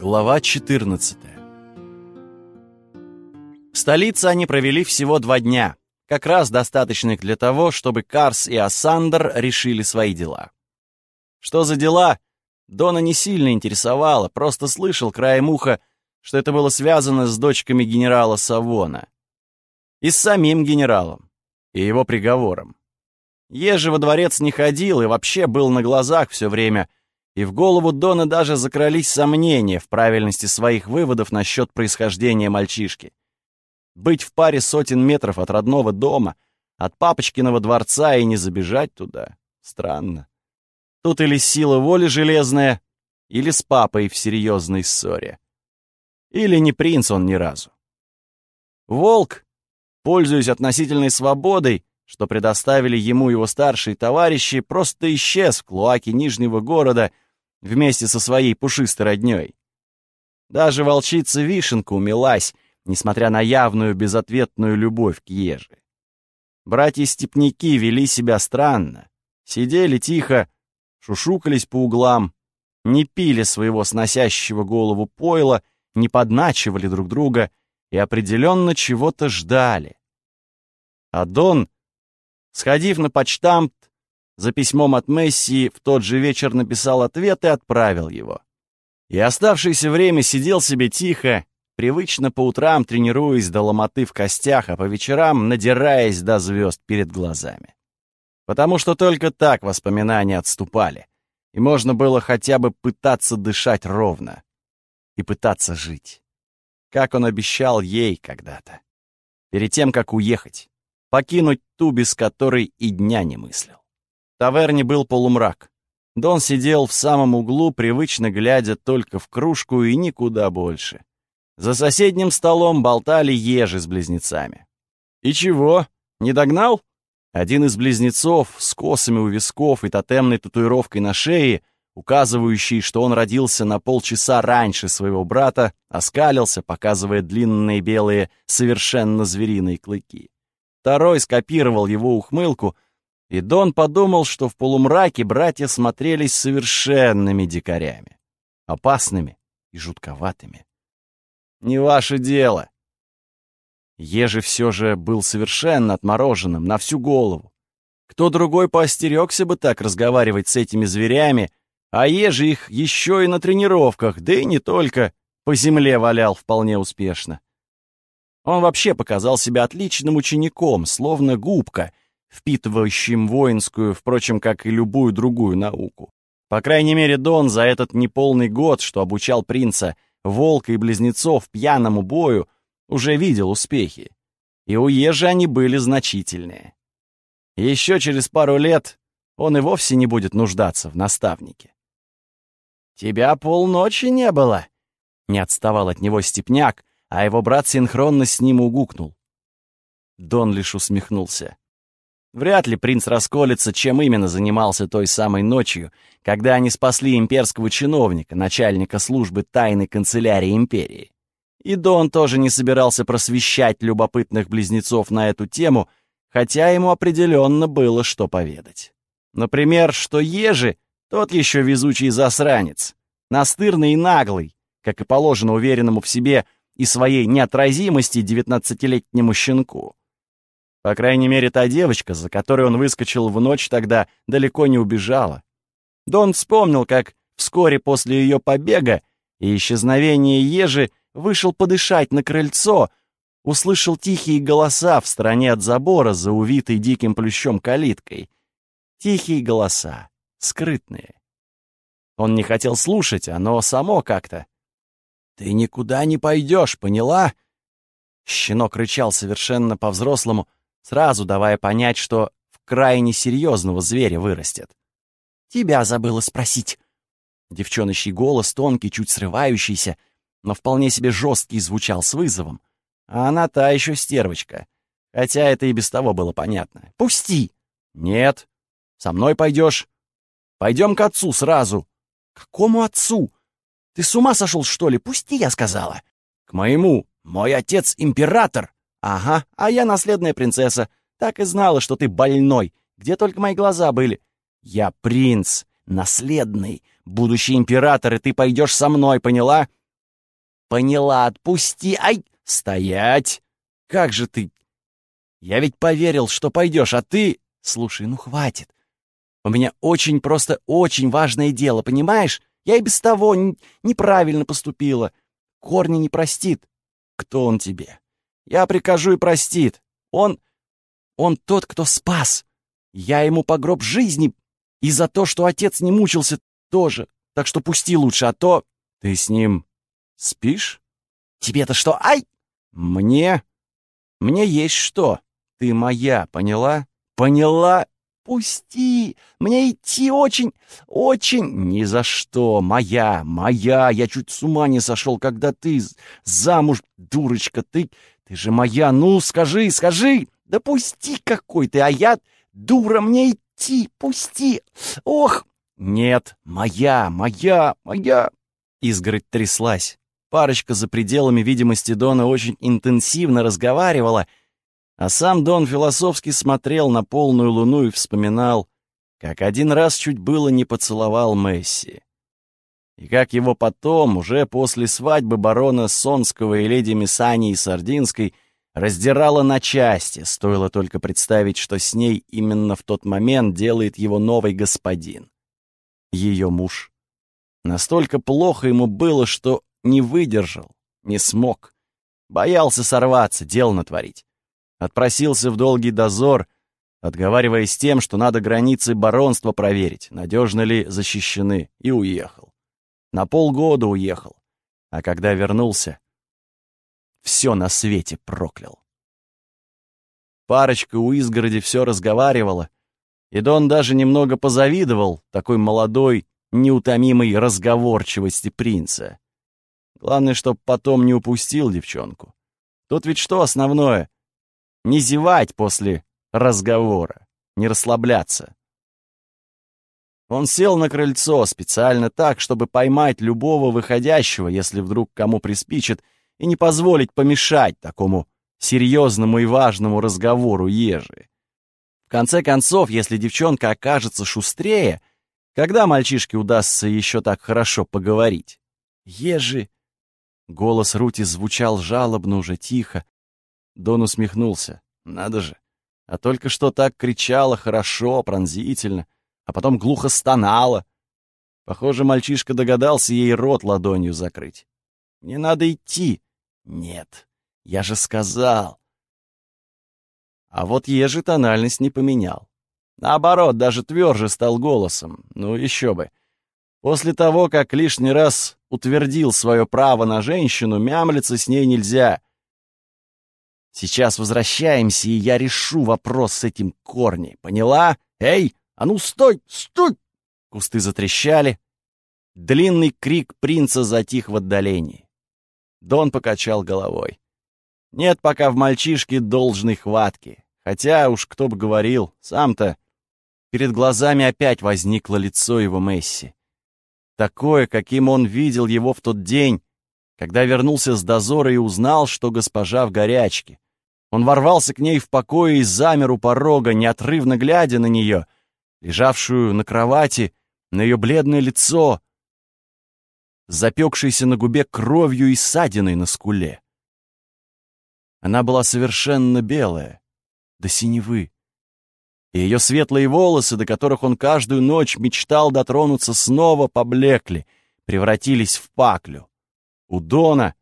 Глава 14 В столице они провели всего два дня, как раз достаточных для того, чтобы Карс и Ассандр решили свои дела. Что за дела, Дона не сильно интересовало, просто слышал краем уха, что это было связано с дочками генерала Савона. И с самим генералом, и его приговором. Еже во дворец не ходил и вообще был на глазах все время, и в голову Дона даже закрались сомнения в правильности своих выводов насчет происхождения мальчишки. Быть в паре сотен метров от родного дома, от папочкиного дворца и не забежать туда — странно. Тут или сила воли железная, или с папой в серьезной ссоре. Или не принц он ни разу. Волк, пользуясь относительной свободой, что предоставили ему его старшие товарищи, просто исчез в клоаке Нижнего города — вместе со своей пушистой роднёй. Даже волчица Вишенка умилась, несмотря на явную безответную любовь к Еже. Братья-степняки вели себя странно, сидели тихо, шушукались по углам, не пили своего сносящего голову пойла, не подначивали друг друга и определенно чего-то ждали. А Дон, сходив на почтамт, за письмом от Мессии в тот же вечер написал ответ и отправил его. И оставшееся время сидел себе тихо, привычно по утрам тренируясь до ломоты в костях, а по вечерам надираясь до звезд перед глазами. Потому что только так воспоминания отступали, и можно было хотя бы пытаться дышать ровно и пытаться жить. Как он обещал ей когда-то. Перед тем, как уехать, покинуть ту, без которой и дня не мыслил таверне был полумрак. Дон сидел в самом углу, привычно глядя только в кружку и никуда больше. За соседним столом болтали ежи с близнецами. «И чего? Не догнал?» Один из близнецов с косами у висков и тотемной татуировкой на шее, указывающий, что он родился на полчаса раньше своего брата, оскалился, показывая длинные белые, совершенно звериные клыки. Второй скопировал его ухмылку — и Дон подумал, что в полумраке братья смотрелись совершенными дикарями, опасными и жутковатыми. «Не ваше дело!» Ежи все же был совершенно отмороженным на всю голову. Кто другой поостерегся бы так разговаривать с этими зверями, а Ежи их еще и на тренировках, да и не только, по земле валял вполне успешно. Он вообще показал себя отличным учеником, словно губка — впитывающим воинскую, впрочем, как и любую другую науку. По крайней мере, Дон за этот неполный год, что обучал принца, волка и близнецов пьяному бою, уже видел успехи. И у Ежи они были значительные. еще через пару лет он и вовсе не будет нуждаться в наставнике. «Тебя полночи не было!» Не отставал от него степняк, а его брат синхронно с ним угукнул. Дон лишь усмехнулся. Вряд ли принц расколется, чем именно занимался той самой ночью, когда они спасли имперского чиновника, начальника службы тайной канцелярии империи. И Дон тоже не собирался просвещать любопытных близнецов на эту тему, хотя ему определенно было что поведать. Например, что Ежи — тот еще везучий засранец, настырный и наглый, как и положено уверенному в себе и своей неотразимости девятнадцатилетнему щенку. По крайней мере, та девочка, за которой он выскочил в ночь тогда, далеко не убежала. Дон вспомнил, как вскоре после ее побега и исчезновения ежи вышел подышать на крыльцо, услышал тихие голоса в стороне от забора за увитой диким плющом калиткой. Тихие голоса, скрытные. Он не хотел слушать, оно само как-то. «Ты никуда не пойдешь, поняла?» Щенок рычал совершенно по-взрослому, сразу давая понять, что в крайне серьезного зверя вырастет. «Тебя забыла спросить». Девчоночий голос, тонкий, чуть срывающийся, но вполне себе жесткий, звучал с вызовом. А она та еще стервочка. Хотя это и без того было понятно. «Пусти!» «Нет. Со мной пойдешь. Пойдем к отцу сразу». «Какому отцу? Ты с ума сошел, что ли? Пусти, я сказала». «К моему. Мой отец император». «Ага, а я наследная принцесса. Так и знала, что ты больной. Где только мои глаза были. Я принц, наследный, будущий император, и ты пойдешь со мной, поняла? Поняла, отпусти! Ай! Стоять! Как же ты? Я ведь поверил, что пойдешь, а ты... Слушай, ну хватит. У меня очень просто очень важное дело, понимаешь? Я и без того неправильно поступила. Корни не простит. Кто он тебе? Я прикажу и простит. Он... Он тот, кто спас. Я ему по гроб жизни. И за то, что отец не мучился, тоже. Так что пусти лучше, а то... Ты с ним спишь? Тебе-то что? Ай! Мне? Мне есть что. Ты моя, поняла? Поняла? Пусти! Мне идти очень, очень... Ни за что! Моя, моя! Я чуть с ума не сошел, когда ты замуж, дурочка, ты... Ты же моя! Ну, скажи, скажи! Да пусти какой ты, а я... Дура, мне идти! Пусти! Ох! Нет, моя, моя, моя! Изгородь тряслась. Парочка за пределами видимости Дона очень интенсивно разговаривала — а сам Дон философски смотрел на полную луну и вспоминал, как один раз чуть было не поцеловал Месси. И как его потом, уже после свадьбы барона Сонского и леди Мисани и Сардинской, раздирало на части, стоило только представить, что с ней именно в тот момент делает его новый господин. Ее муж. Настолько плохо ему было, что не выдержал, не смог. Боялся сорваться, дел натворить. Отпросился в долгий дозор, отговариваясь тем, что надо границы баронства проверить, надежно ли защищены, и уехал. На полгода уехал. А когда вернулся, все на свете проклял. Парочка у изгороди все разговаривала, и Дон даже немного позавидовал такой молодой, неутомимой разговорчивости принца. Главное, чтоб потом не упустил девчонку. Тут ведь что основное? Не зевать после разговора, не расслабляться. Он сел на крыльцо специально так, чтобы поймать любого выходящего, если вдруг кому приспичит, и не позволить помешать такому серьезному и важному разговору ежи. В конце концов, если девчонка окажется шустрее, когда мальчишке удастся еще так хорошо поговорить? Ежи... Голос Рути звучал жалобно уже тихо, Дон усмехнулся. Надо же. А только что так кричала хорошо, пронзительно, а потом глухо стонала. Похоже, мальчишка догадался ей рот ладонью закрыть. «Не надо идти». «Нет, я же сказал». А вот ежи тональность не поменял. Наоборот, даже тверже стал голосом. Ну, еще бы. После того, как лишний раз утвердил свое право на женщину, мямлиться с ней нельзя. Сейчас возвращаемся, и я решу вопрос с этим корней. Поняла? Эй, а ну стой, стой!» Кусты затрещали. Длинный крик принца затих в отдалении. Дон покачал головой. Нет пока в мальчишке должной хватки. Хотя уж кто бы говорил, сам-то... Перед глазами опять возникло лицо его Месси. Такое, каким он видел его в тот день, когда вернулся с дозора и узнал, что госпожа в горячке. Он ворвался к ней в покое и замер у порога, неотрывно глядя на нее, лежавшую на кровати, на ее бледное лицо, запекшееся на губе кровью и ссадиной на скуле. Она была совершенно белая, до синевы, и ее светлые волосы, до которых он каждую ночь мечтал дотронуться, снова поблекли, превратились в паклю. У Дона,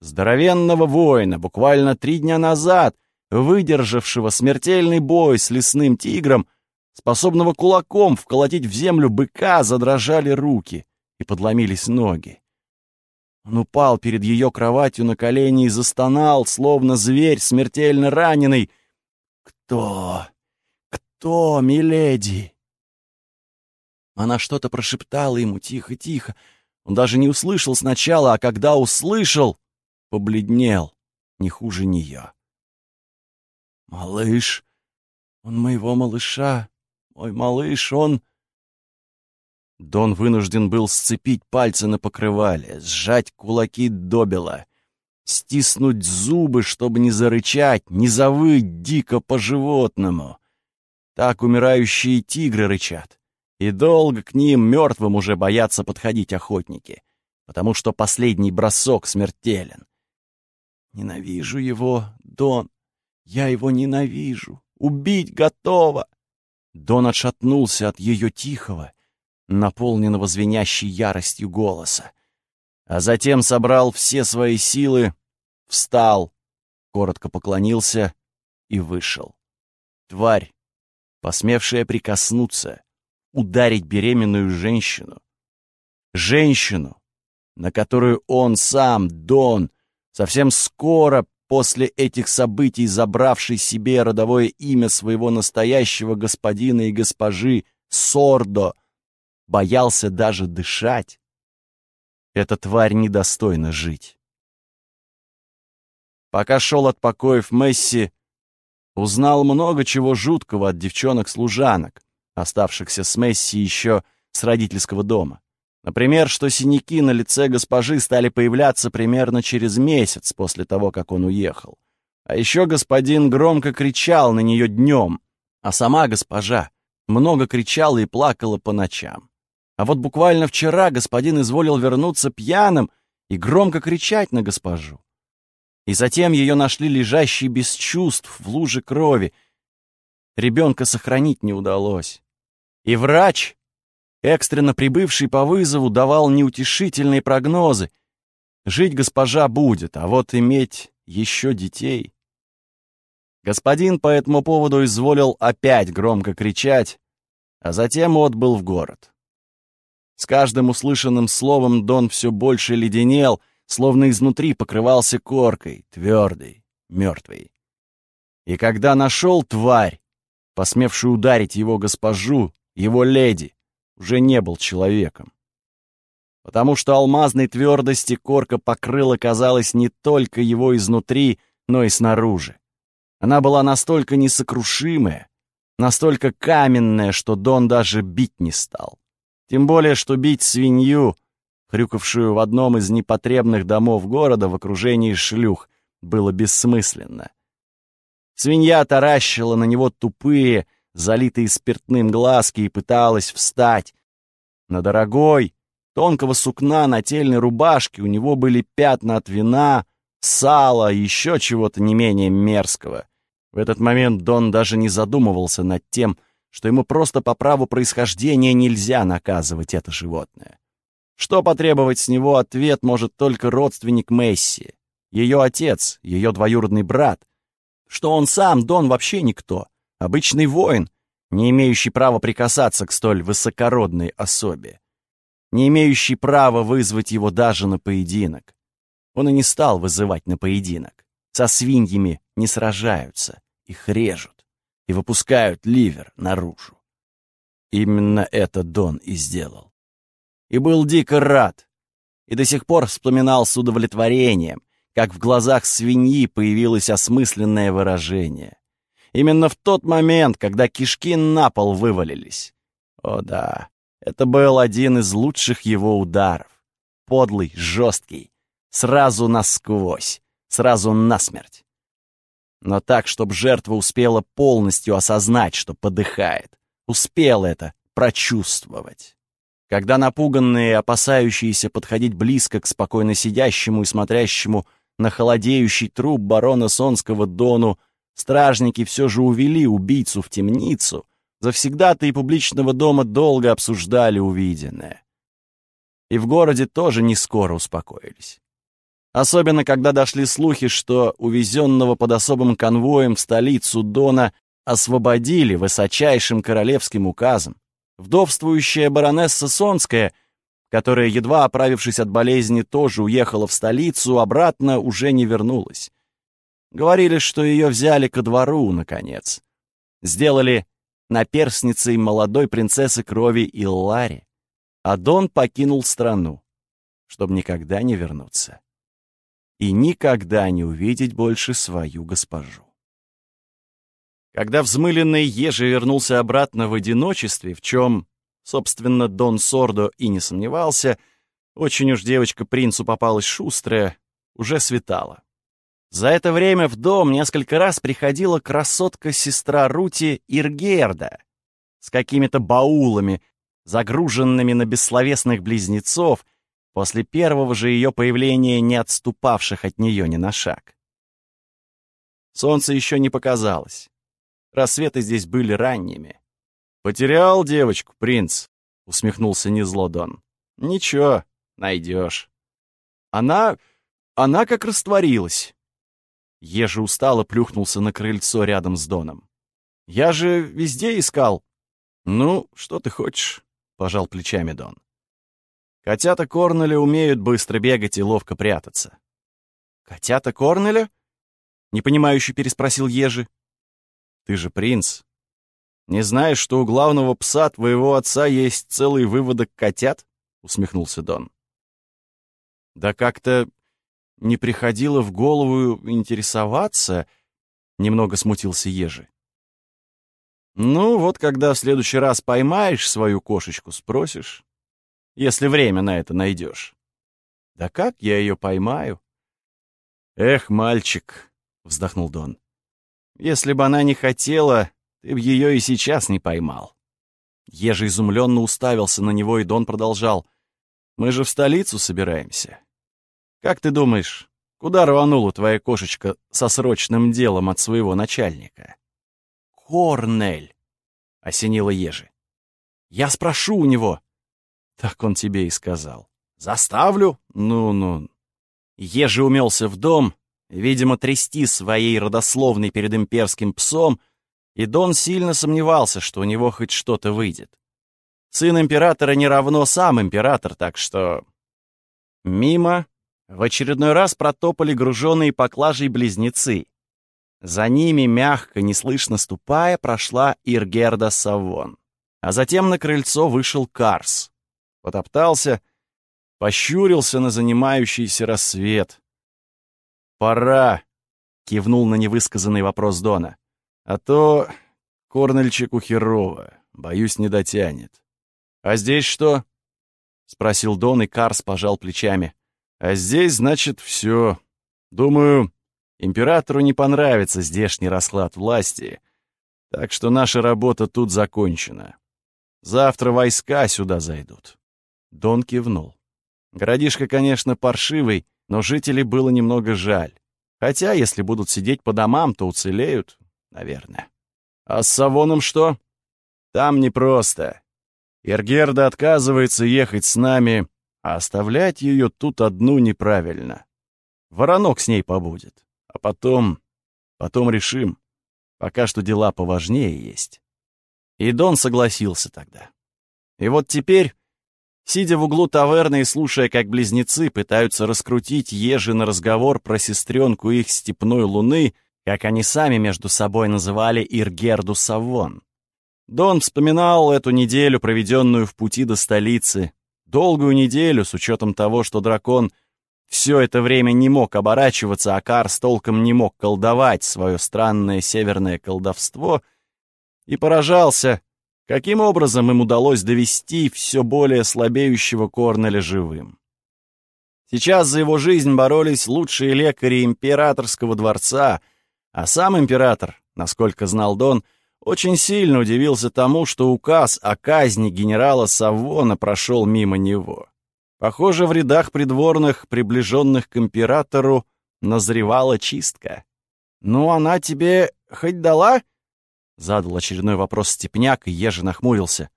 здоровенного воина, буквально три дня назад, выдержавшего смертельный бой с лесным тигром, способного кулаком вколотить в землю быка, задрожали руки и подломились ноги. Он упал перед ее кроватью на колени и застонал, словно зверь смертельно раненый. «Кто? Кто, миледи?» Она что-то прошептала ему тихо-тихо, он даже не услышал сначала, а когда услышал, побледнел, не хуже нее. «Малыш! Он моего малыша! Мой малыш, он...» Дон вынужден был сцепить пальцы на покрывале, сжать кулаки добела, стиснуть зубы, чтобы не зарычать, не завыть дико по-животному. Так умирающие тигры рычат и долго к ним, мертвым, уже боятся подходить охотники. потому что последний бросок смертелен. Ненавижу его, Дон. Я его ненавижу. Убить готова. Дон отшатнулся от ее тихого, наполненного звенящей яростью голоса. А затем собрал все свои силы, встал, коротко поклонился и вышел. Тварь, посмевшая прикоснуться, ударить беременную женщину. Женщину, на которую он сам, Дон, совсем скоро после этих событий забравший себе родовое имя своего настоящего господина и госпожи Сордо, боялся даже дышать. Эта тварь недостойна жить. Пока шел от покоев Месси, узнал много чего жуткого от девчонок-служанок, оставшихся с Месси еще с родительского дома. Например, что синяки на лице госпожи стали появляться примерно через месяц после того, как он уехал. А еще господин громко кричал на нее днем, а сама госпожа много кричала и плакала по ночам. А вот буквально вчера господин изволил вернуться пьяным и громко кричать на госпожу. И затем ее нашли лежащей без чувств в луже крови. Ребенка сохранить не удалось. И врач, экстренно прибывший по вызову, давал неутешительные прогнозы. Жить госпожа будет, а вот иметь еще детей. Господин по этому поводу изволил опять громко кричать, а затем отбыл в город. С каждым услышанным словом Дон все больше леденел, словно изнутри покрывался коркой, твердой, мертвой. И когда нашел тварь, посмевшую ударить его госпожу, его леди, уже не был человеком. Потому что алмазной твердости корка покрыла, казалось, не только его изнутри, но и снаружи. Она была настолько несокрушимая, настолько каменная, что Дон даже бить не стал. Тем более, что бить свинью, хрюкавшую в одном из непотребных домов города в окружении шлюх, было бессмысленно. Свинья таращила на него тупые, залитые спиртным глазки, и пыталась встать. На дорогой, тонкого сукна нательной рубашке у него были пятна от вина, сала и еще чего-то не менее мерзкого. В этот момент Дон даже не задумывался над тем, что ему просто по праву происхождения нельзя наказывать это животное. Что потребовать с него ответ может только родственник Месси, ее отец, ее двоюродный брат, что он сам, Дон, вообще никто — Обычный воин, не имеющий права прикасаться к столь высокородной особе, не имеющий права вызвать его даже на поединок. Он и не стал вызывать на поединок. Со свиньями не сражаются, их режут и выпускают ливер наружу. Именно это Дон и сделал. И был дико рад, и до сих пор вспоминал с удовлетворением, как в глазах свиньи появилось осмысленное выражение. Именно в тот момент, когда кишки на пол вывалились. О да, это был один из лучших его ударов. Подлый, жесткий, сразу насквозь, сразу насмерть. Но так, чтобы жертва успела полностью осознать, что подыхает. Успела это прочувствовать. Когда напуганные, опасающиеся подходить близко к спокойно сидящему и смотрящему на холодеющий труп барона Сонского Дону Стражники все же увели убийцу в темницу. Завсегда-то и публичного дома долго обсуждали увиденное. И в городе тоже не скоро успокоились. Особенно, когда дошли слухи, что увезенного под особым конвоем в столицу Дона освободили высочайшим королевским указом. Вдовствующая баронесса Сонская, которая, едва оправившись от болезни, тоже уехала в столицу, обратно уже не вернулась. Говорили, что ее взяли ко двору, наконец. Сделали наперсницей молодой принцессы крови Иллари. А Дон покинул страну, чтобы никогда не вернуться. И никогда не увидеть больше свою госпожу. Когда взмыленный Ежи вернулся обратно в одиночестве, в чем, собственно, Дон Сордо и не сомневался, очень уж девочка принцу попалась шустрая, уже светало. За это время в дом несколько раз приходила красотка-сестра Рути Иргерда с какими-то баулами, загруженными на бессловесных близнецов, после первого же ее появления не отступавших от нее ни на шаг. Солнце еще не показалось. Рассветы здесь были ранними. «Потерял девочку, принц», — усмехнулся незло Дон. «Ничего, найдешь». Она... она как растворилась. Ежи устало плюхнулся на крыльцо рядом с Доном. «Я же везде искал». «Ну, что ты хочешь?» — пожал плечами Дон. «Котята Корнеля умеют быстро бегать и ловко прятаться». «Котята Корнеля?» — непонимающе переспросил Ежи. «Ты же принц. Не знаешь, что у главного пса твоего отца есть целый выводок котят?» — усмехнулся Дон. «Да как-то не приходило в голову интересоваться?» — немного смутился Ежи. «Ну, вот когда в следующий раз поймаешь свою кошечку, спросишь, если время на это найдешь». «Да как я ее поймаю?» «Эх, мальчик», — вздохнул Дон, — «если бы она не хотела, ты б ее и сейчас не поймал». Ежи изумленно уставился на него, и Дон продолжал. «Мы же в столицу собираемся. Как ты думаешь, куда рванула твоя кошечка со срочным делом от своего начальника?» Корнель!» — осенила Ежи. «Я спрошу у него». Так он тебе и сказал. «Заставлю? Ну-ну». Ежи умелся в дом, видимо, трясти своей родословной перед имперским псом, и Дон сильно сомневался, что у него хоть что-то выйдет. Сын императора не равно сам император, так что... Мимо в очередной раз протопали груженные поклажей близнецы. За ними, мягко, неслышно ступая, прошла Иргерда Савон. А затем на крыльцо вышел Карс. Потоптался, пощурился на занимающийся рассвет. «Пора!» — кивнул на невысказанный вопрос Дона. «А то Корнельчику херово, боюсь, не дотянет». «А здесь что?» — спросил Дон, и Карс пожал плечами. «А здесь, значит, все. Думаю, Императору не понравится здешний расклад власти, так что наша работа тут закончена. Завтра войска сюда зайдут». Дон кивнул. Городишко, конечно, паршивый, но жителей было немного жаль. Хотя, если будут сидеть по домам, то уцелеют, наверное. А с Савоном что? Там непросто. Иргерда отказывается ехать с нами, а оставлять ее тут одну неправильно. Воронок с ней побудет. А потом... потом решим. Пока что дела поважнее есть. И Дон согласился тогда. И вот теперь, сидя в углу таверны и слушая, как близнецы пытаются раскрутить ежи на разговор про сестренку их степной луны, как они сами между собой называли Иргерду Савон, Дон вспоминал эту неделю, проведенную в пути до столицы, долгую неделю, с учетом того, что дракон — все это время не мог оборачиваться, а Карс толком не мог колдовать свое странное северное колдовство и поражался, каким образом им удалось довести все более слабеющего Корнеля живым. Сейчас за его жизнь боролись лучшие лекари императорского дворца, а сам император, насколько знал Дон, очень сильно удивился тому, что указ о казни генерала Саввона прошел мимо него. Похоже, в рядах придворных, приближенных к императору, назревала чистка. «Ну, она тебе хоть дала?» — задал очередной вопрос Степняк, и еже нахмурился.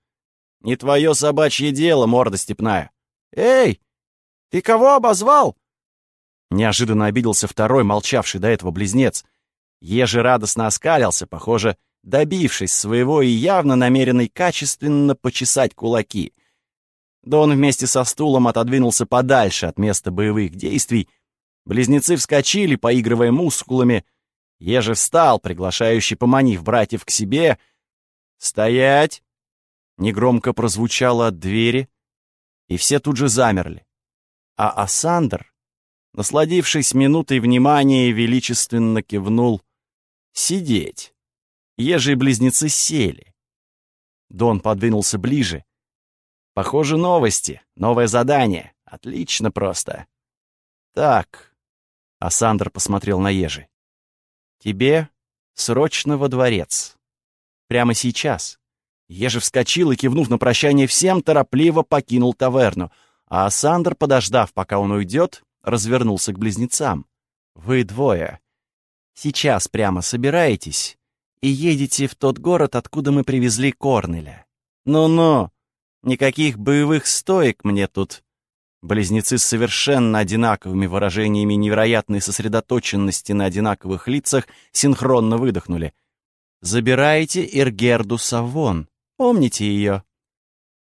«Не твое собачье дело, морда степная!» «Эй, ты кого обозвал?» Неожиданно обиделся второй, молчавший до этого близнец. Ежи радостно оскалился, похоже, добившись своего и явно намеренный качественно почесать кулаки. Да он вместе со стулом отодвинулся подальше от места боевых действий. Близнецы вскочили, поигрывая мускулами. Еже встал, приглашающий поманив братьев к себе. «Стоять!» Негромко прозвучало от двери, и все тут же замерли. А Асандр, насладившись минутой внимания, величественно кивнул «Сидеть!» Ежи и близнецы сели. Дон подвинулся ближе, Похоже, новости, новое задание. Отлично просто. Так. Асандр посмотрел на Ежи. Тебе срочно во дворец. Прямо сейчас. Ежи вскочил и, кивнув на прощание всем, торопливо покинул таверну. А Сандер, подождав, пока он уйдет, развернулся к близнецам. «Вы двое. Сейчас прямо собираетесь и едете в тот город, откуда мы привезли Корнеля. Ну-ну, никаких боевых стоек мне тут». Близнецы с совершенно одинаковыми выражениями невероятной сосредоточенности на одинаковых лицах синхронно выдохнули. «Забирайте Иргерду Савон. Помните ее?»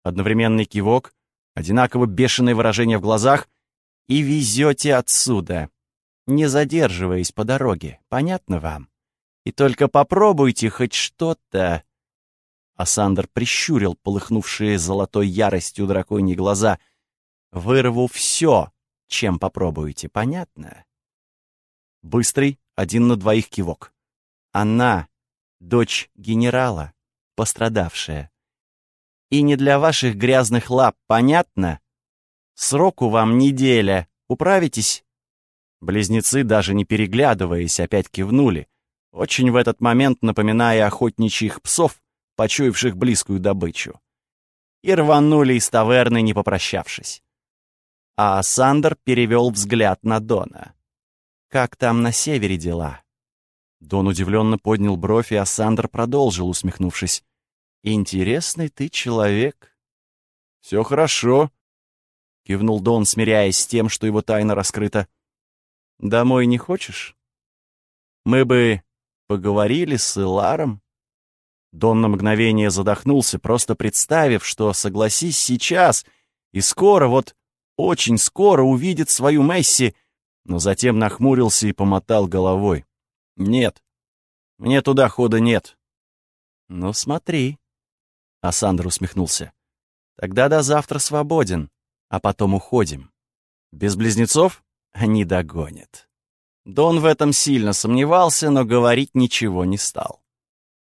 Одновременный кивок, одинаково бешеное выражение в глазах и везете отсюда, не задерживаясь по дороге. Понятно вам? И только попробуйте хоть что-то. Асандр прищурил полыхнувшие золотой яростью драконьи глаза — Вырву все, чем попробуете, понятно? Быстрый, один на двоих кивок. Она — дочь генерала, пострадавшая. И не для ваших грязных лап, понятно? Сроку вам неделя. Управитесь?» Близнецы, даже не переглядываясь, опять кивнули, очень в этот момент напоминая охотничьих псов, почуявших близкую добычу. И рванули из таверны, не попрощавшись а Сандер перевел взгляд на Дона. «Как там на севере дела?» Дон удивленно поднял бровь, и Ассандр продолжил, усмехнувшись. «Интересный ты человек». «Все хорошо», — кивнул Дон, смиряясь с тем, что его тайна раскрыта. «Домой не хочешь? Мы бы поговорили с Иларом?» Дон на мгновение задохнулся, просто представив, что, согласись сейчас, и скоро вот очень скоро увидит свою Месси, но затем нахмурился и помотал головой. «Нет, мне туда хода нет». «Ну смотри», — Асандр усмехнулся. «Тогда до завтра свободен, а потом уходим. Без близнецов они догонят». Дон в этом сильно сомневался, но говорить ничего не стал.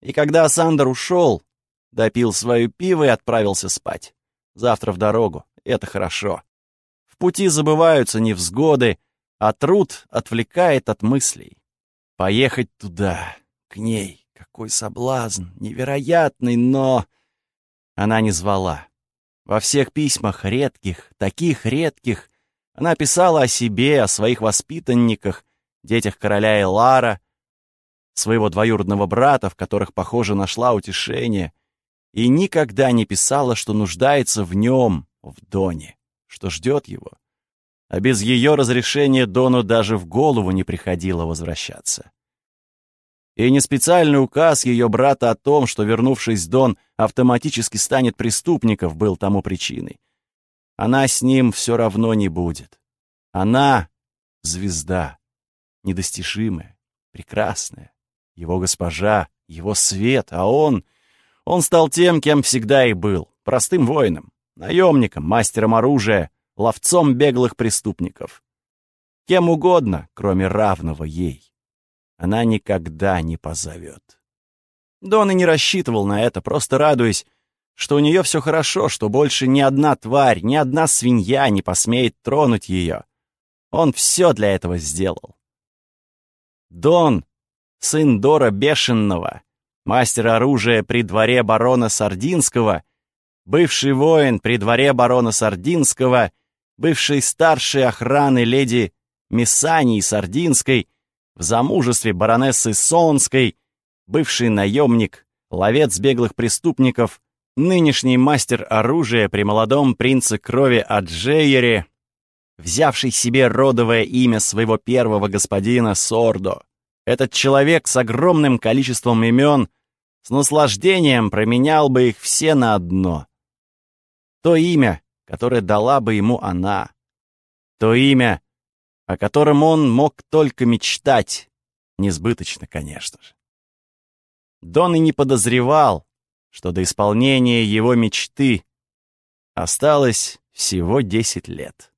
И когда Асандр ушел, допил свое пиво и отправился спать. Завтра в дорогу, это хорошо пути забываются невзгоды, а труд отвлекает от мыслей. Поехать туда, к ней, какой соблазн, невероятный, но... Она не звала. Во всех письмах редких, таких редких, она писала о себе, о своих воспитанниках, детях короля Элара, своего двоюродного брата, в которых, похоже, нашла утешение, и никогда не писала, что нуждается в нем, в Доне что ждет его. А без ее разрешения Дону даже в голову не приходило возвращаться. И не специальный указ ее брата о том, что, вернувшись Дон, автоматически станет преступником, был тому причиной. Она с ним все равно не будет. Она — звезда, недостижимая, прекрасная, его госпожа, его свет, а он... Он стал тем, кем всегда и был, простым воином наемником, мастером оружия, ловцом беглых преступников. Кем угодно, кроме равного ей. Она никогда не позовет. Дон и не рассчитывал на это, просто радуясь, что у нее все хорошо, что больше ни одна тварь, ни одна свинья не посмеет тронуть ее. Он все для этого сделал. Дон, сын Дора Бешенного, мастер оружия при дворе барона Сардинского, бывший воин при дворе барона Сардинского, бывший старшей охраны леди Миссании Сардинской, в замужестве баронессы Сонской, бывший наемник, ловец беглых преступников, нынешний мастер оружия при молодом принце крови Аджейере, взявший себе родовое имя своего первого господина Сордо. Этот человек с огромным количеством имен с наслаждением променял бы их все на одно — то имя, которое дала бы ему она. То имя, о котором он мог только мечтать. Несбыточно, конечно же. Дон и не подозревал, что до исполнения его мечты осталось всего десять лет.